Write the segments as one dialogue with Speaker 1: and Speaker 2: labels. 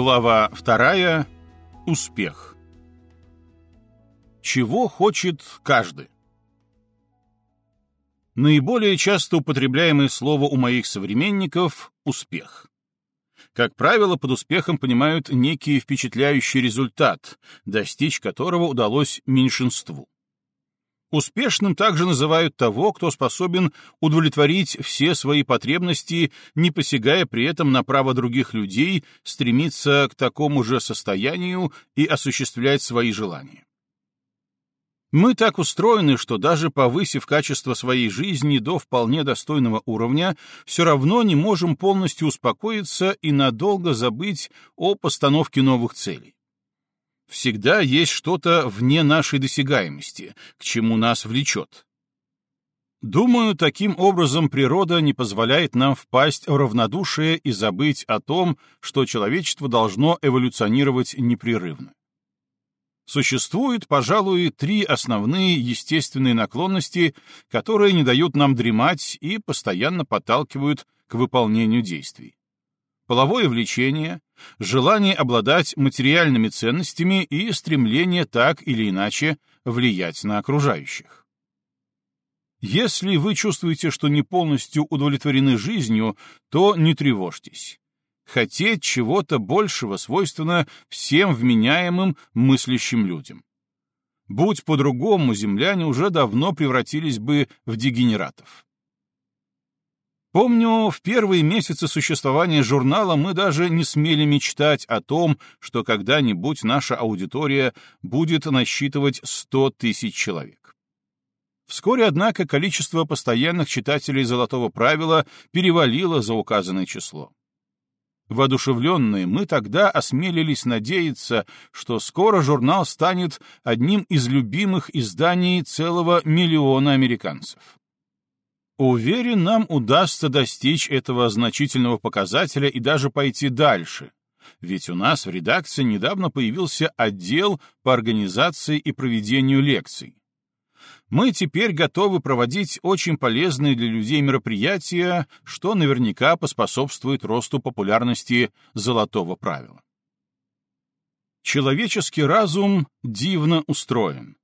Speaker 1: Глава вторая. Успех. Чего хочет каждый? Наиболее часто употребляемое слово у моих современников — успех. Как правило, под успехом понимают некий впечатляющий результат, достичь которого удалось меньшинству. Успешным также называют того, кто способен удовлетворить все свои потребности, не посягая при этом на право других людей стремиться к такому же состоянию и осуществлять свои желания. Мы так устроены, что даже повысив качество своей жизни до вполне достойного уровня, все равно не можем полностью успокоиться и надолго забыть о постановке новых целей. Всегда есть что-то вне нашей досягаемости, к чему нас влечет. Думаю, таким образом природа не позволяет нам впасть в равнодушие и забыть о том, что человечество должно эволюционировать непрерывно. Существует, пожалуй, три основные естественные наклонности, которые не дают нам дремать и постоянно подталкивают к выполнению действий половое влечение, желание обладать материальными ценностями и стремление так или иначе влиять на окружающих. Если вы чувствуете, что не полностью удовлетворены жизнью, то не тревожьтесь. Хотеть чего-то большего свойственно всем вменяемым мыслящим людям. Будь по-другому, земляне уже давно превратились бы в дегенератов. Помню, в первые месяцы существования журнала мы даже не смели мечтать о том, что когда-нибудь наша аудитория будет насчитывать 100 тысяч человек. Вскоре, однако, количество постоянных читателей «Золотого правила» перевалило за указанное число. Воодушевленные, мы тогда осмелились надеяться, что скоро журнал станет одним из любимых изданий целого миллиона американцев. Уверен, нам удастся достичь этого значительного показателя и даже пойти дальше. Ведь у нас в редакции недавно появился отдел по организации и проведению лекций. Мы теперь готовы проводить очень полезные для людей мероприятия, что наверняка поспособствует росту популярности золотого правила. Человеческий разум дивно устроен.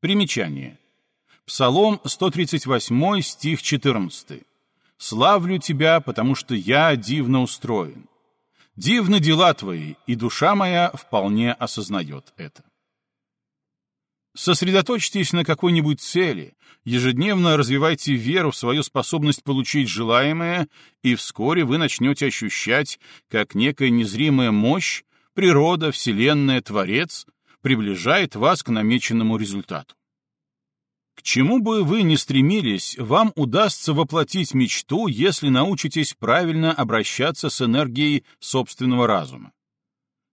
Speaker 1: Примечание. Псалом 138, стих 14. «Славлю Тебя, потому что я дивно устроен. Дивны дела Твои, и душа моя вполне осознает это». Сосредоточьтесь на какой-нибудь цели, ежедневно развивайте веру в свою способность получить желаемое, и вскоре вы начнете ощущать, как некая незримая мощь, природа, Вселенная, Творец приближает вас к намеченному результату. К чему бы вы ни стремились, вам удастся воплотить мечту, если научитесь правильно обращаться с энергией собственного разума.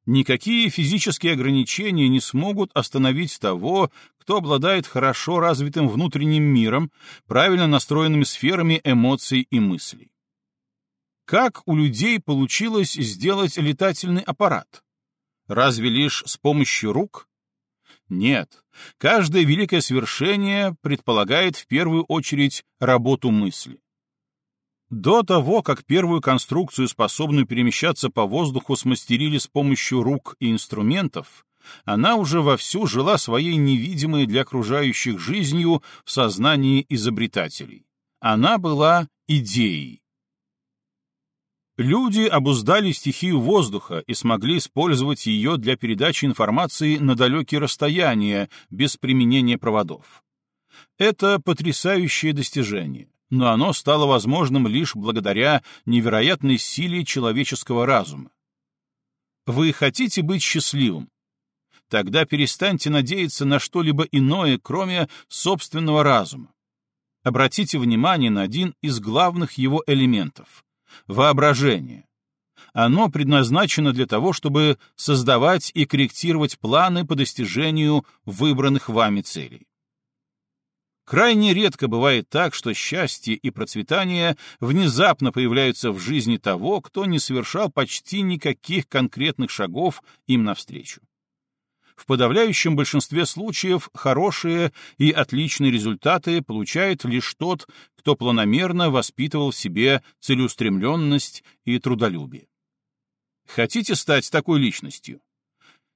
Speaker 1: Никакие физические ограничения не смогут остановить того, кто обладает хорошо развитым внутренним миром, правильно настроенными сферами эмоций и мыслей. Как у людей получилось сделать летательный аппарат? Разве лишь с помощью рук? Нет, каждое великое свершение предполагает в первую очередь работу мысли. До того, как первую конструкцию, способную перемещаться по воздуху, смастерили с помощью рук и инструментов, она уже вовсю жила своей невидимой для окружающих жизнью в сознании изобретателей. Она была идеей. Люди обуздали стихию воздуха и смогли использовать ее для передачи информации на далекие расстояния без применения проводов. Это потрясающее достижение, но оно стало возможным лишь благодаря невероятной силе человеческого разума. Вы хотите быть счастливым? Тогда перестаньте надеяться на что-либо иное, кроме собственного разума. Обратите внимание на один из главных его элементов — воображение. Оно предназначено для того, чтобы создавать и корректировать планы по достижению выбранных вами целей. Крайне редко бывает так, что счастье и процветание внезапно появляются в жизни того, кто не совершал почти никаких конкретных шагов им навстречу. В подавляющем большинстве случаев хорошие и отличные результаты получает лишь тот, кто планомерно воспитывал в себе целеустремленность и трудолюбие. Хотите стать такой личностью?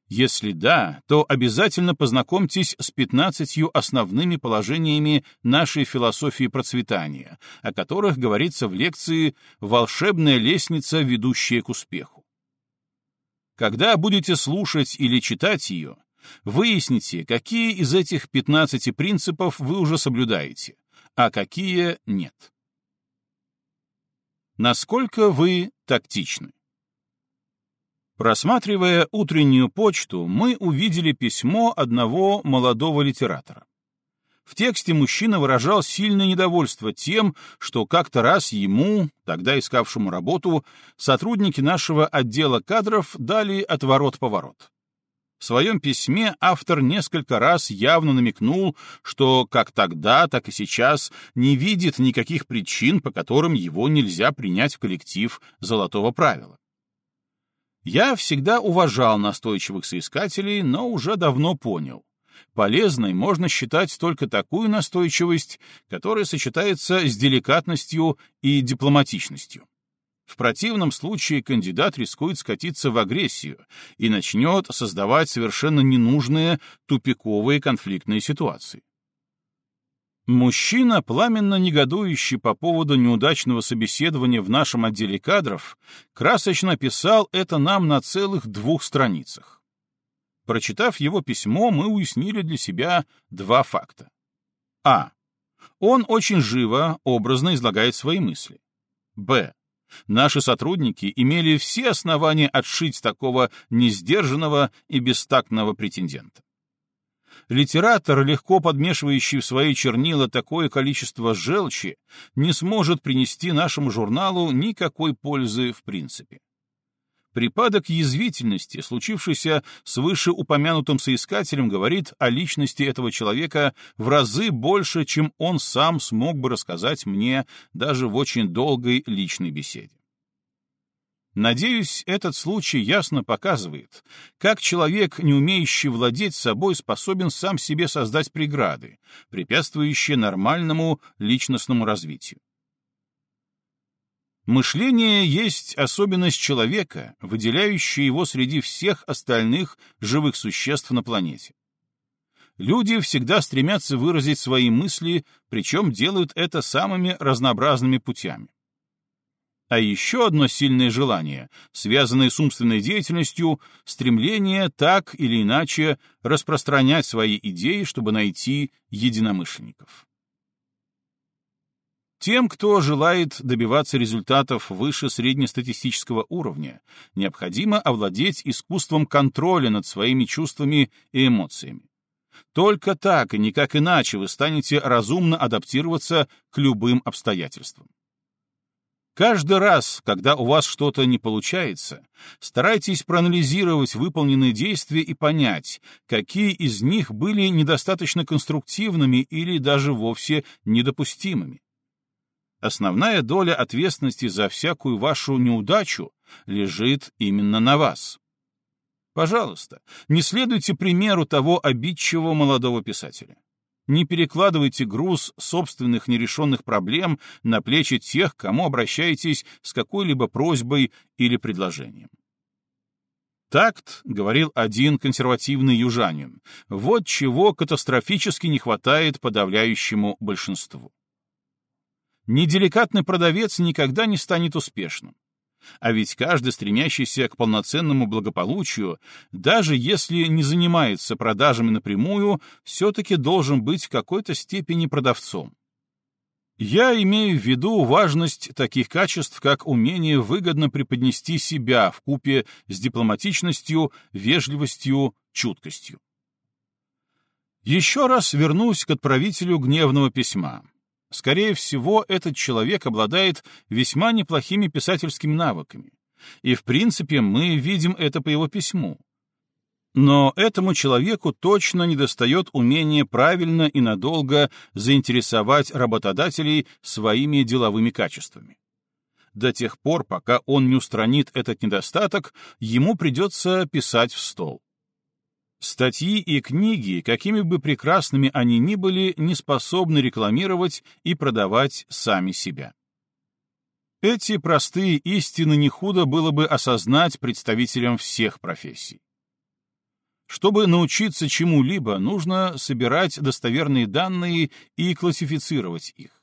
Speaker 1: Если да, то обязательно познакомьтесь с 15 основными положениями нашей философии процветания, о которых говорится в лекции «Волшебная лестница, ведущая к успеху». Когда будете слушать или читать ее, выясните, какие из этих 15 принципов вы уже соблюдаете, а какие нет. Насколько вы тактичны? Просматривая утреннюю почту, мы увидели письмо одного молодого литератора. В тексте мужчина выражал сильное недовольство тем, что как-то раз ему, тогда искавшему работу, сотрудники нашего отдела кадров дали отворот-поворот. В своем письме автор несколько раз явно намекнул, что как тогда, так и сейчас не видит никаких причин, по которым его нельзя принять в коллектив золотого правила. Я всегда уважал настойчивых соискателей, но уже давно понял. Полезной можно считать только такую настойчивость, которая сочетается с деликатностью и дипломатичностью. В противном случае кандидат рискует скатиться в агрессию и начнет создавать совершенно ненужные тупиковые конфликтные ситуации. Мужчина, пламенно негодующий по поводу неудачного собеседования в нашем отделе кадров, красочно писал это нам на целых двух страницах. Прочитав его письмо, мы уяснили для себя два факта. А. Он очень живо, образно излагает свои мысли. Б. Наши сотрудники имели все основания отшить такого несдержанного и бестактного претендента литератор, легко подмешивающий в свои чернила такое количество желчи, не сможет принести нашему журналу никакой пользы в принципе. Припадок язвительности, случившийся с вышеупомянутым соискателем, говорит о личности этого человека в разы больше, чем он сам смог бы рассказать мне даже в очень долгой личной беседе. Надеюсь, этот случай ясно показывает, как человек, не умеющий владеть собой, способен сам себе создать преграды, препятствующие нормальному личностному развитию. Мышление есть особенность человека, выделяющая его среди всех остальных живых существ на планете. Люди всегда стремятся выразить свои мысли, причем делают это самыми разнообразными путями. А еще одно сильное желание, связанное с умственной деятельностью, стремление так или иначе распространять свои идеи, чтобы найти единомышленников. Тем, кто желает добиваться результатов выше среднестатистического уровня, необходимо овладеть искусством контроля над своими чувствами и эмоциями. Только так и никак иначе вы станете разумно адаптироваться к любым обстоятельствам. Каждый раз, когда у вас что-то не получается, старайтесь проанализировать выполненные действия и понять, какие из них были недостаточно конструктивными или даже вовсе недопустимыми. Основная доля ответственности за всякую вашу неудачу лежит именно на вас. Пожалуйста, не следуйте примеру того обидчивого молодого писателя. Не перекладывайте груз собственных нерешенных проблем на плечи тех, кому обращаетесь с какой-либо просьбой или предложением. Такт, говорил один консервативный южанин, вот чего катастрофически не хватает подавляющему большинству. Неделикатный продавец никогда не станет успешным. А ведь каждый, стремящийся к полноценному благополучию, даже если не занимается продажами напрямую, все-таки должен быть в какой-то степени продавцом. Я имею в виду важность таких качеств, как умение выгодно преподнести себя в купе с дипломатичностью, вежливостью, чуткостью. Еще раз вернусь к отправителю гневного письма. Скорее всего, этот человек обладает весьма неплохими писательскими навыками. И, в принципе, мы видим это по его письму. Но этому человеку точно недостает умения правильно и надолго заинтересовать работодателей своими деловыми качествами. До тех пор, пока он не устранит этот недостаток, ему придется писать в стол. Статьи и книги, какими бы прекрасными они ни были, не способны рекламировать и продавать сами себя. Эти простые истины не худо было бы осознать представителям всех профессий. Чтобы научиться чему-либо, нужно собирать достоверные данные и классифицировать их.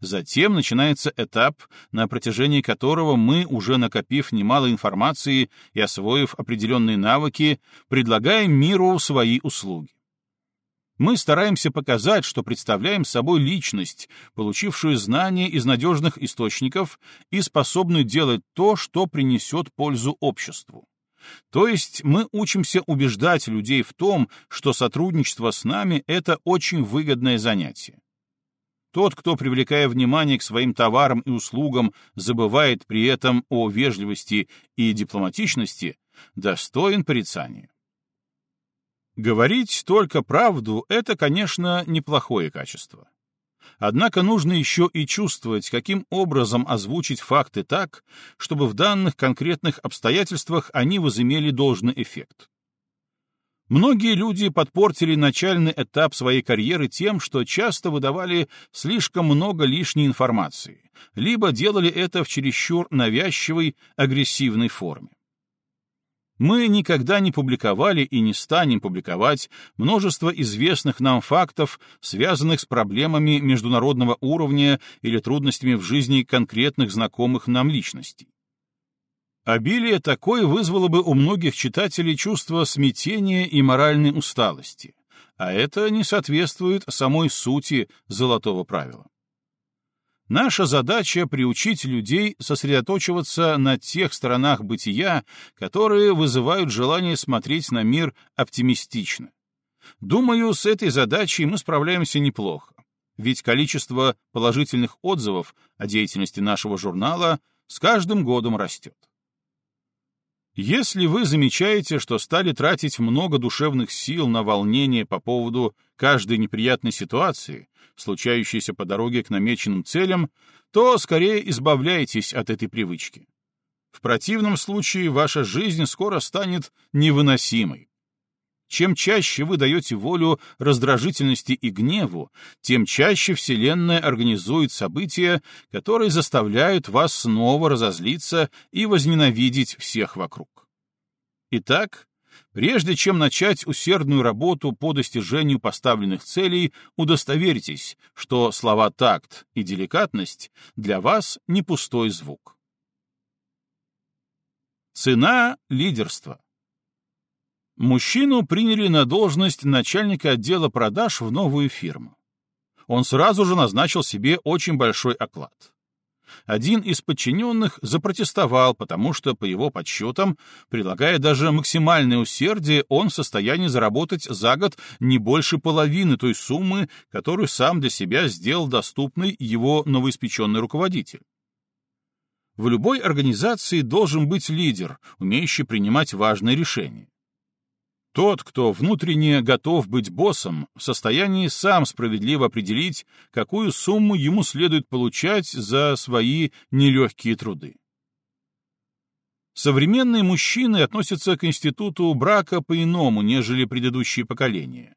Speaker 1: Затем начинается этап, на протяжении которого мы, уже накопив немало информации и освоив определенные навыки, предлагаем миру свои услуги. Мы стараемся показать, что представляем собой личность, получившую знания из надежных источников и способную делать то, что принесет пользу обществу. То есть мы учимся убеждать людей в том, что сотрудничество с нами — это очень выгодное занятие. Тот, кто, привлекая внимание к своим товарам и услугам, забывает при этом о вежливости и дипломатичности, достоин порицания. Говорить только правду — это, конечно, неплохое качество. Однако нужно еще и чувствовать, каким образом озвучить факты так, чтобы в данных конкретных обстоятельствах они возымели должный эффект. Многие люди подпортили начальный этап своей карьеры тем, что часто выдавали слишком много лишней информации, либо делали это в чересчур навязчивой, агрессивной форме. Мы никогда не публиковали и не станем публиковать множество известных нам фактов, связанных с проблемами международного уровня или трудностями в жизни конкретных знакомых нам личностей. Обилие такое вызвало бы у многих читателей чувство смятения и моральной усталости, а это не соответствует самой сути золотого правила. Наша задача — приучить людей сосредоточиваться на тех сторонах бытия, которые вызывают желание смотреть на мир оптимистично. Думаю, с этой задачей мы справляемся неплохо, ведь количество положительных отзывов о деятельности нашего журнала с каждым годом растет. Если вы замечаете, что стали тратить много душевных сил на волнение по поводу каждой неприятной ситуации, случающейся по дороге к намеченным целям, то скорее избавляйтесь от этой привычки. В противном случае ваша жизнь скоро станет невыносимой. Чем чаще вы даете волю раздражительности и гневу, тем чаще Вселенная организует события, которые заставляют вас снова разозлиться и возненавидеть всех вокруг. Итак, прежде чем начать усердную работу по достижению поставленных целей, удостоверьтесь, что слова «такт» и «деликатность» для вас не пустой звук. Цена лидерства Мужчину приняли на должность начальника отдела продаж в новую фирму. Он сразу же назначил себе очень большой оклад. Один из подчиненных запротестовал, потому что, по его подсчетам, прилагая даже максимальное усердие, он в состоянии заработать за год не больше половины той суммы, которую сам для себя сделал доступной его новоиспеченный руководитель. В любой организации должен быть лидер, умеющий принимать важные решения. Тот, кто внутренне готов быть боссом, в состоянии сам справедливо определить, какую сумму ему следует получать за свои нелегкие труды. Современные мужчины относятся к институту брака по-иному, нежели предыдущие поколения.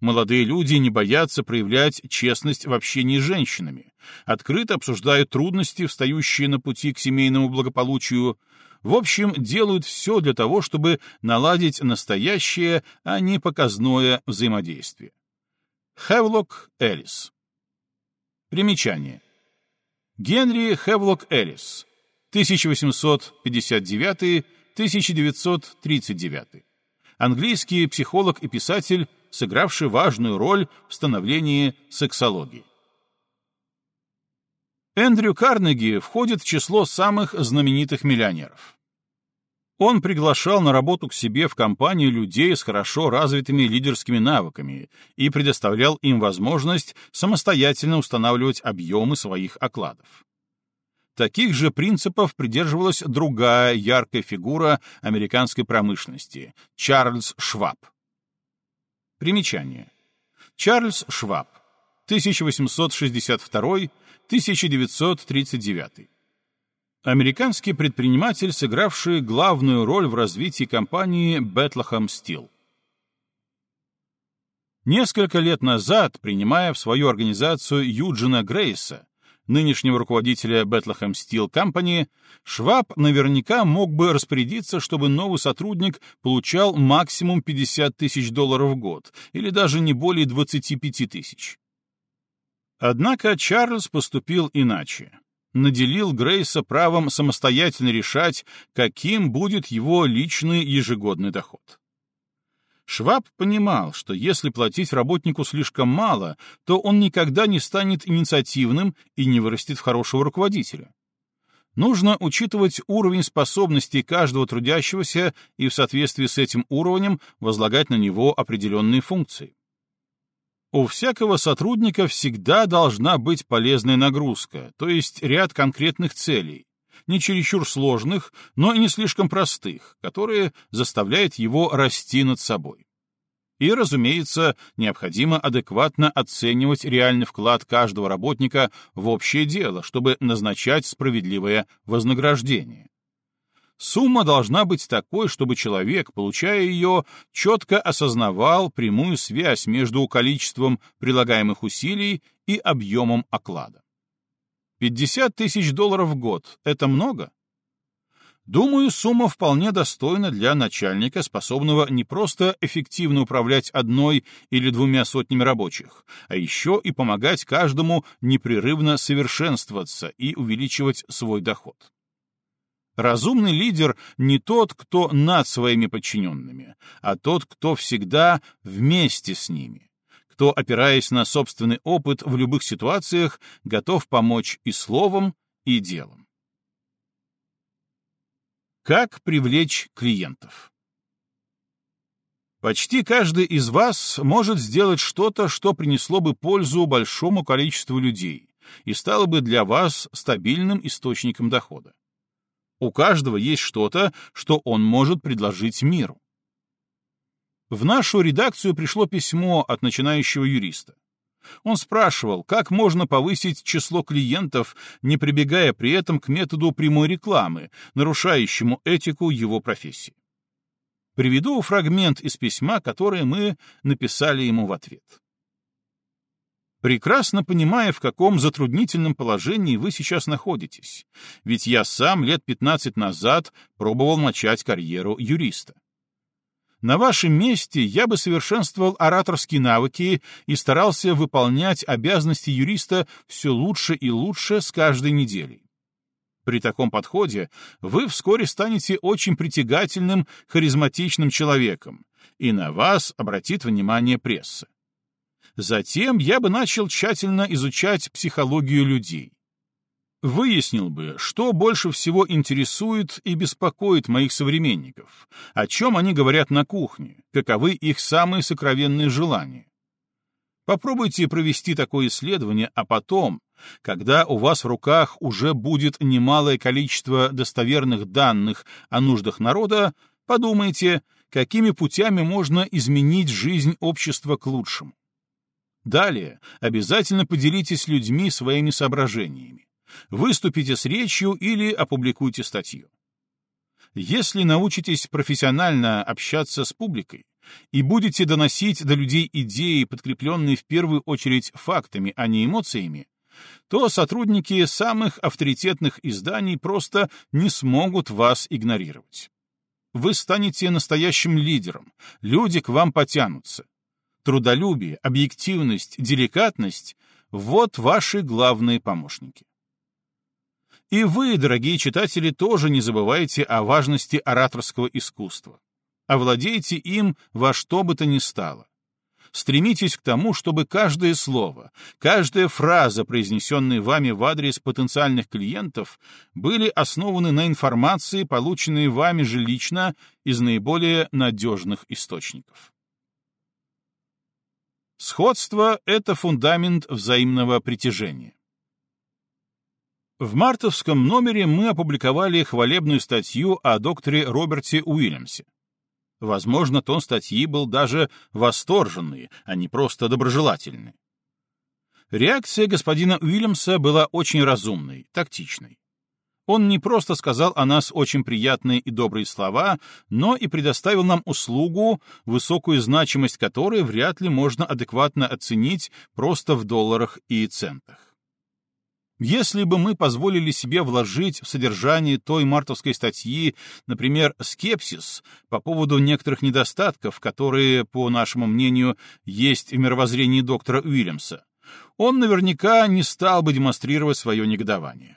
Speaker 1: Молодые люди не боятся проявлять честность в общении с женщинами, открыто обсуждают трудности, встающие на пути к семейному благополучию, в общем, делают все для того, чтобы наладить настоящее, а не показное взаимодействие. Хевлок Эллис Примечание. Генри Хевлок Эллис, 1859-1939. Английский психолог и писатель, сыгравший важную роль в становлении сексологии. Эндрю Карнеги входит в число самых знаменитых миллионеров. Он приглашал на работу к себе в компанию людей с хорошо развитыми лидерскими навыками и предоставлял им возможность самостоятельно устанавливать объемы своих окладов. Таких же принципов придерживалась другая яркая фигура американской промышленности — Чарльз Шваб. Примечание. Чарльз Шваб, 1862-1939 Американский предприниматель, сыгравший главную роль в развитии компании Bethlehem Steel. Несколько лет назад, принимая в свою организацию Юджина Грейса, нынешнего руководителя Bethlehem Steel Company, Шваб наверняка мог бы распорядиться, чтобы новый сотрудник получал максимум 50 тысяч долларов в год, или даже не более 25 тысяч. Однако Чарльз поступил иначе. Наделил Грейса правом самостоятельно решать, каким будет его личный ежегодный доход. Шваб понимал, что если платить работнику слишком мало, то он никогда не станет инициативным и не вырастет в хорошего руководителя. Нужно учитывать уровень способностей каждого трудящегося и в соответствии с этим уровнем возлагать на него определенные функции. У всякого сотрудника всегда должна быть полезная нагрузка, то есть ряд конкретных целей, не чересчур сложных, но и не слишком простых, которые заставляют его расти над собой. И, разумеется, необходимо адекватно оценивать реальный вклад каждого работника в общее дело, чтобы назначать справедливое вознаграждение. Сумма должна быть такой, чтобы человек, получая ее, четко осознавал прямую связь между количеством прилагаемых усилий и объемом оклада. 50 тысяч долларов в год — это много? Думаю, сумма вполне достойна для начальника, способного не просто эффективно управлять одной или двумя сотнями рабочих, а еще и помогать каждому непрерывно совершенствоваться и увеличивать свой доход. Разумный лидер не тот, кто над своими подчиненными, а тот, кто всегда вместе с ними кто, опираясь на собственный опыт в любых ситуациях, готов помочь и словом, и делом. Как привлечь клиентов? Почти каждый из вас может сделать что-то, что принесло бы пользу большому количеству людей и стало бы для вас стабильным источником дохода. У каждого есть что-то, что он может предложить миру. В нашу редакцию пришло письмо от начинающего юриста. Он спрашивал, как можно повысить число клиентов, не прибегая при этом к методу прямой рекламы, нарушающему этику его профессии. Приведу фрагмент из письма, которое мы написали ему в ответ. Прекрасно понимая, в каком затруднительном положении вы сейчас находитесь, ведь я сам лет 15 назад пробовал начать карьеру юриста. На вашем месте я бы совершенствовал ораторские навыки и старался выполнять обязанности юриста все лучше и лучше с каждой неделей. При таком подходе вы вскоре станете очень притягательным, харизматичным человеком, и на вас обратит внимание пресса. Затем я бы начал тщательно изучать психологию людей выяснил бы, что больше всего интересует и беспокоит моих современников, о чем они говорят на кухне, каковы их самые сокровенные желания. Попробуйте провести такое исследование, а потом, когда у вас в руках уже будет немалое количество достоверных данных о нуждах народа, подумайте, какими путями можно изменить жизнь общества к лучшему. Далее обязательно поделитесь с людьми своими соображениями выступите с речью или опубликуйте статью. Если научитесь профессионально общаться с публикой и будете доносить до людей идеи, подкрепленные в первую очередь фактами, а не эмоциями, то сотрудники самых авторитетных изданий просто не смогут вас игнорировать. Вы станете настоящим лидером, люди к вам потянутся. Трудолюбие, объективность, деликатность — вот ваши главные помощники. И вы, дорогие читатели, тоже не забывайте о важности ораторского искусства. Овладейте им во что бы то ни стало. Стремитесь к тому, чтобы каждое слово, каждая фраза, произнесенная вами в адрес потенциальных клиентов, были основаны на информации, полученной вами же лично из наиболее надежных источников. Сходство — это фундамент взаимного притяжения. В мартовском номере мы опубликовали хвалебную статью о докторе Роберте Уильямсе. Возможно, тон статьи был даже восторженный, а не просто доброжелательный. Реакция господина Уильямса была очень разумной, тактичной. Он не просто сказал о нас очень приятные и добрые слова, но и предоставил нам услугу, высокую значимость которой вряд ли можно адекватно оценить просто в долларах и центах. Если бы мы позволили себе вложить в содержание той мартовской статьи, например, скепсис по поводу некоторых недостатков, которые, по нашему мнению, есть в мировоззрении доктора Уильямса, он наверняка не стал бы демонстрировать свое негодование.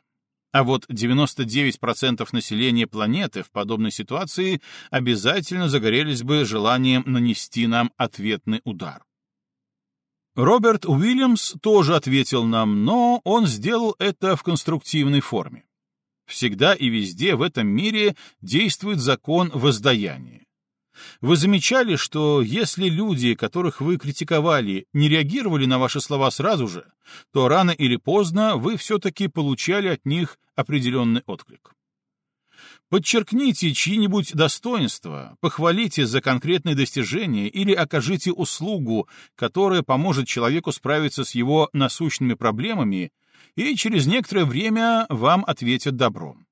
Speaker 1: А вот 99% населения планеты в подобной ситуации обязательно загорелись бы желанием нанести нам ответный удар. Роберт Уильямс тоже ответил нам, но он сделал это в конструктивной форме. Всегда и везде в этом мире действует закон воздаяния. Вы замечали, что если люди, которых вы критиковали, не реагировали на ваши слова сразу же, то рано или поздно вы все-таки получали от них определенный отклик. Подчеркните чьи-нибудь достоинства, похвалите за конкретные достижения или окажите услугу, которая поможет человеку справиться с его насущными проблемами, и через некоторое время вам ответят добром.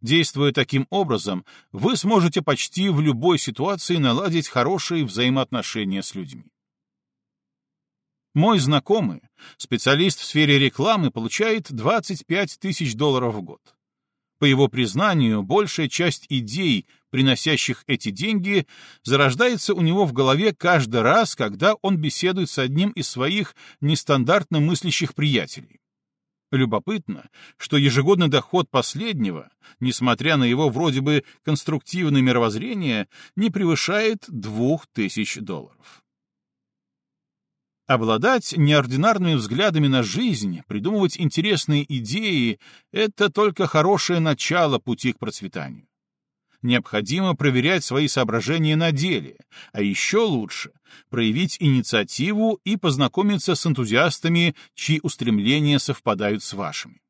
Speaker 1: Действуя таким образом, вы сможете почти в любой ситуации наладить хорошие взаимоотношения с людьми. Мой знакомый, специалист в сфере рекламы, получает 25 тысяч долларов в год. По его признанию, большая часть идей, приносящих эти деньги, зарождается у него в голове каждый раз, когда он беседует с одним из своих нестандартно мыслящих приятелей. Любопытно, что ежегодный доход последнего, несмотря на его вроде бы конструктивное мировоззрение, не превышает 2000 долларов. Обладать неординарными взглядами на жизнь, придумывать интересные идеи — это только хорошее начало пути к процветанию. Необходимо проверять свои соображения на деле, а еще лучше — проявить инициативу и познакомиться с энтузиастами, чьи устремления совпадают с вашими.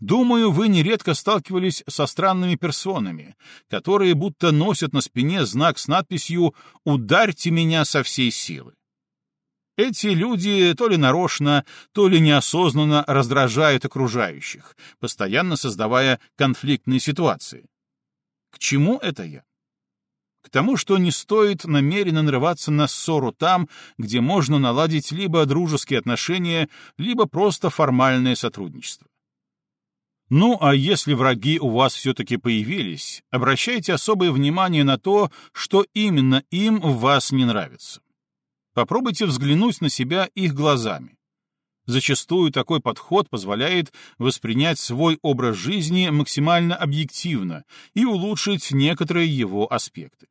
Speaker 1: Думаю, вы нередко сталкивались со странными персонами, которые будто носят на спине знак с надписью «Ударьте меня со всей силы». Эти люди то ли нарочно, то ли неосознанно раздражают окружающих, постоянно создавая конфликтные ситуации. К чему это я? К тому, что не стоит намеренно нарываться на ссору там, где можно наладить либо дружеские отношения, либо просто формальное сотрудничество. Ну, а если враги у вас все-таки появились, обращайте особое внимание на то, что именно им в вас не нравится. Попробуйте взглянуть на себя их глазами. Зачастую такой подход позволяет воспринять свой образ жизни максимально объективно и улучшить некоторые его аспекты.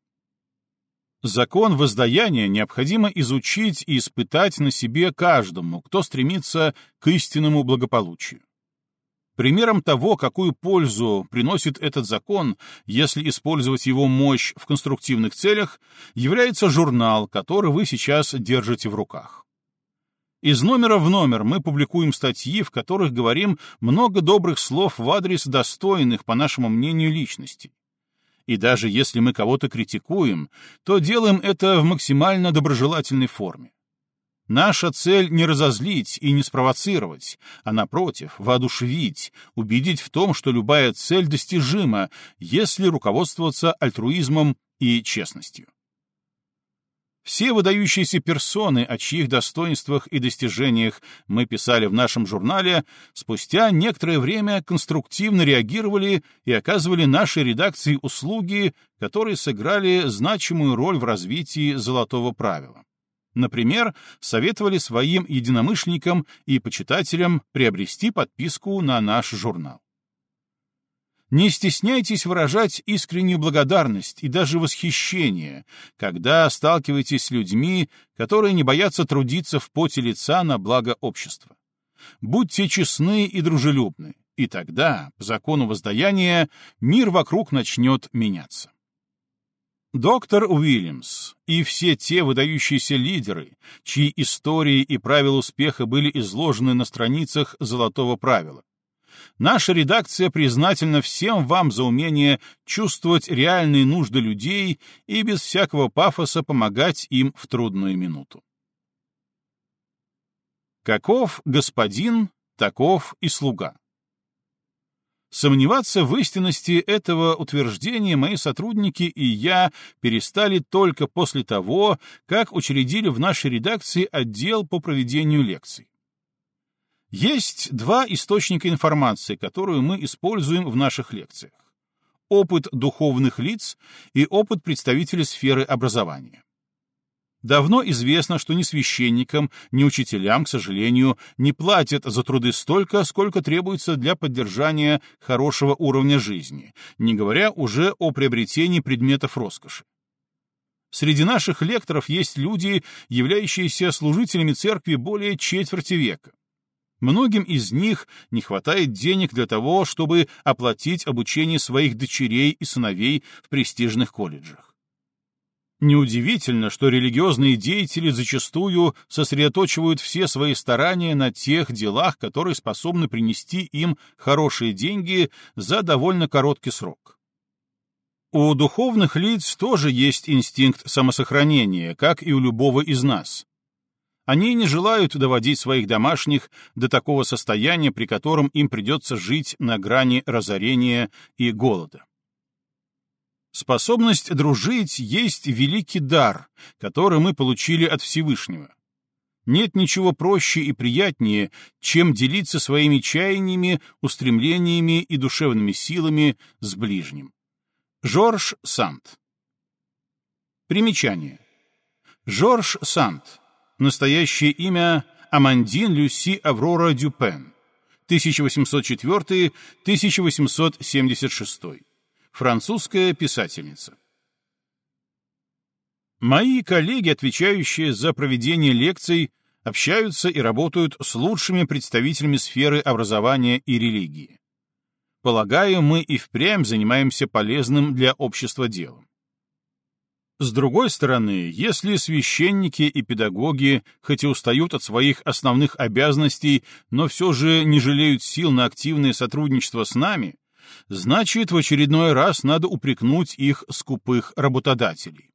Speaker 1: Закон воздаяния необходимо изучить и испытать на себе каждому, кто стремится к истинному благополучию. Примером того, какую пользу приносит этот закон, если использовать его мощь в конструктивных целях, является журнал, который вы сейчас держите в руках. Из номера в номер мы публикуем статьи, в которых говорим много добрых слов в адрес достойных, по нашему мнению, личностей. И даже если мы кого-то критикуем, то делаем это в максимально доброжелательной форме. Наша цель не разозлить и не спровоцировать, а, напротив, воодушевить, убедить в том, что любая цель достижима, если руководствоваться альтруизмом и честностью. Все выдающиеся персоны, о чьих достоинствах и достижениях мы писали в нашем журнале, спустя некоторое время конструктивно реагировали и оказывали нашей редакции услуги, которые сыграли значимую роль в развитии золотого правила. Например, советовали своим единомышленникам и почитателям приобрести подписку на наш журнал. Не стесняйтесь выражать искреннюю благодарность и даже восхищение, когда сталкиваетесь с людьми, которые не боятся трудиться в поте лица на благо общества. Будьте честны и дружелюбны, и тогда, по закону воздаяния, мир вокруг начнет меняться. Доктор Уильямс и все те выдающиеся лидеры, чьи истории и правила успеха были изложены на страницах «Золотого правила». Наша редакция признательна всем вам за умение чувствовать реальные нужды людей и без всякого пафоса помогать им в трудную минуту. Каков господин, таков и слуга. Сомневаться в истинности этого утверждения мои сотрудники и я перестали только после того, как учредили в нашей редакции отдел по проведению лекций. Есть два источника информации, которую мы используем в наших лекциях. Опыт духовных лиц и опыт представителей сферы образования. Давно известно, что ни священникам, ни учителям, к сожалению, не платят за труды столько, сколько требуется для поддержания хорошего уровня жизни, не говоря уже о приобретении предметов роскоши. Среди наших лекторов есть люди, являющиеся служителями церкви более четверти века. Многим из них не хватает денег для того, чтобы оплатить обучение своих дочерей и сыновей в престижных колледжах. Неудивительно, что религиозные деятели зачастую сосредоточивают все свои старания на тех делах, которые способны принести им хорошие деньги за довольно короткий срок. У духовных лиц тоже есть инстинкт самосохранения, как и у любого из нас. Они не желают доводить своих домашних до такого состояния, при котором им придется жить на грани разорения и голода. Способность дружить есть великий дар, который мы получили от Всевышнего. Нет ничего проще и приятнее, чем делиться своими чаяниями, устремлениями и душевными силами с ближним. Жорж Санд Примечание. Жорж Санд. Настоящее имя Амандин Люси Аврора Дюпен. 1804-1876 французская писательница. Мои коллеги, отвечающие за проведение лекций, общаются и работают с лучшими представителями сферы образования и религии. Полагаю, мы и впрямь занимаемся полезным для общества делом. С другой стороны, если священники и педагоги, хоть и устают от своих основных обязанностей, но все же не жалеют сил на активное сотрудничество с нами, значит, в очередной раз надо упрекнуть их скупых работодателей.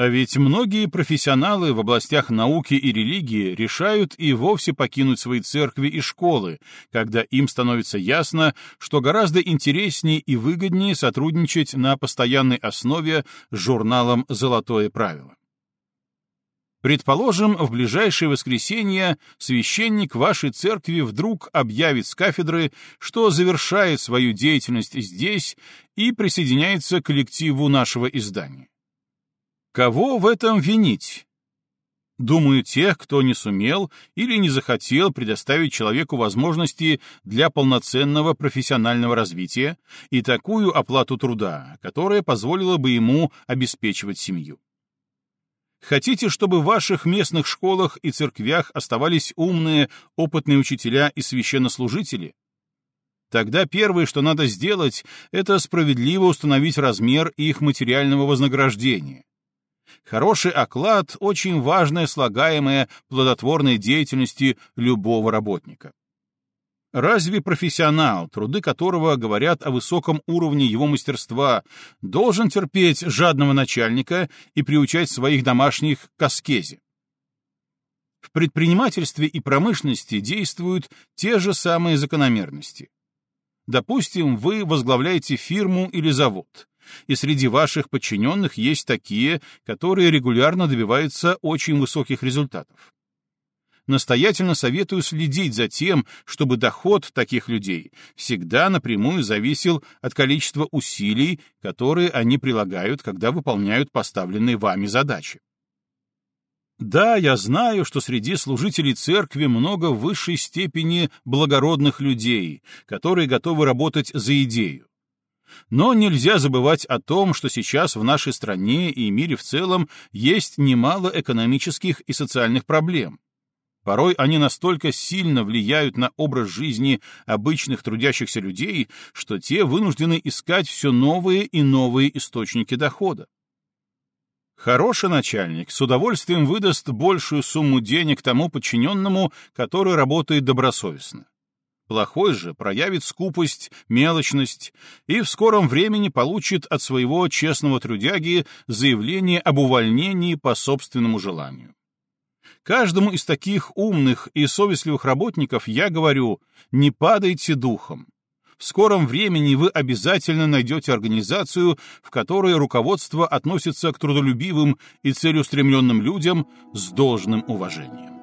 Speaker 1: А ведь многие профессионалы в областях науки и религии решают и вовсе покинуть свои церкви и школы, когда им становится ясно, что гораздо интереснее и выгоднее сотрудничать на постоянной основе с журналом «Золотое правило». Предположим, в ближайшее воскресенье священник вашей церкви вдруг объявит с кафедры, что завершает свою деятельность здесь и присоединяется к коллективу нашего издания. Кого в этом винить? Думаю, тех, кто не сумел или не захотел предоставить человеку возможности для полноценного профессионального развития и такую оплату труда, которая позволила бы ему обеспечивать семью. Хотите, чтобы в ваших местных школах и церквях оставались умные, опытные учителя и священнослужители? Тогда первое, что надо сделать, это справедливо установить размер их материального вознаграждения. Хороший оклад — очень важное слагаемое плодотворной деятельности любого работника. Разве профессионал, труды которого говорят о высоком уровне его мастерства, должен терпеть жадного начальника и приучать своих домашних к аскезе? В предпринимательстве и промышленности действуют те же самые закономерности. Допустим, вы возглавляете фирму или завод, и среди ваших подчиненных есть такие, которые регулярно добиваются очень высоких результатов настоятельно советую следить за тем, чтобы доход таких людей всегда напрямую зависел от количества усилий, которые они прилагают, когда выполняют поставленные вами задачи. Да, я знаю, что среди служителей церкви много в высшей степени благородных людей, которые готовы работать за идею. Но нельзя забывать о том, что сейчас в нашей стране и мире в целом есть немало экономических и социальных проблем. Порой они настолько сильно влияют на образ жизни обычных трудящихся людей, что те вынуждены искать все новые и новые источники дохода. Хороший начальник с удовольствием выдаст большую сумму денег тому подчиненному, который работает добросовестно. Плохой же проявит скупость, мелочность и в скором времени получит от своего честного трудяги заявление об увольнении по собственному желанию. Каждому из таких умных и совестливых работников я говорю, не падайте духом. В скором времени вы обязательно найдете организацию, в которой руководство относится к трудолюбивым и целеустремленным людям с должным уважением.